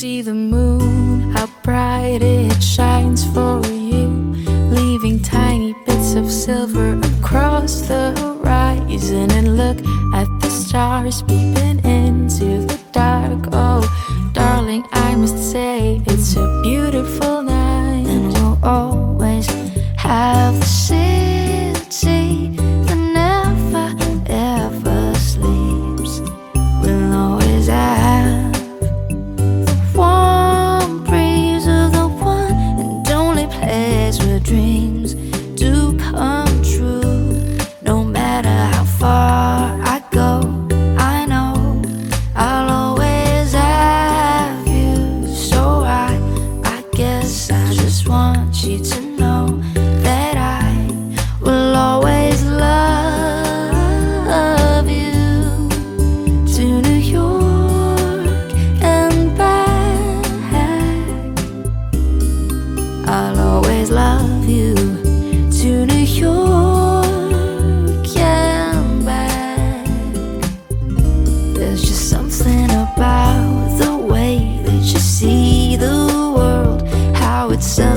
see the moon, how bright it shines for you, leaving tiny bits of silver across the horizon. And look at the stars peeping into the dark. Oh, darling, I must say it's a beautiful night, and we'll always where dreams So.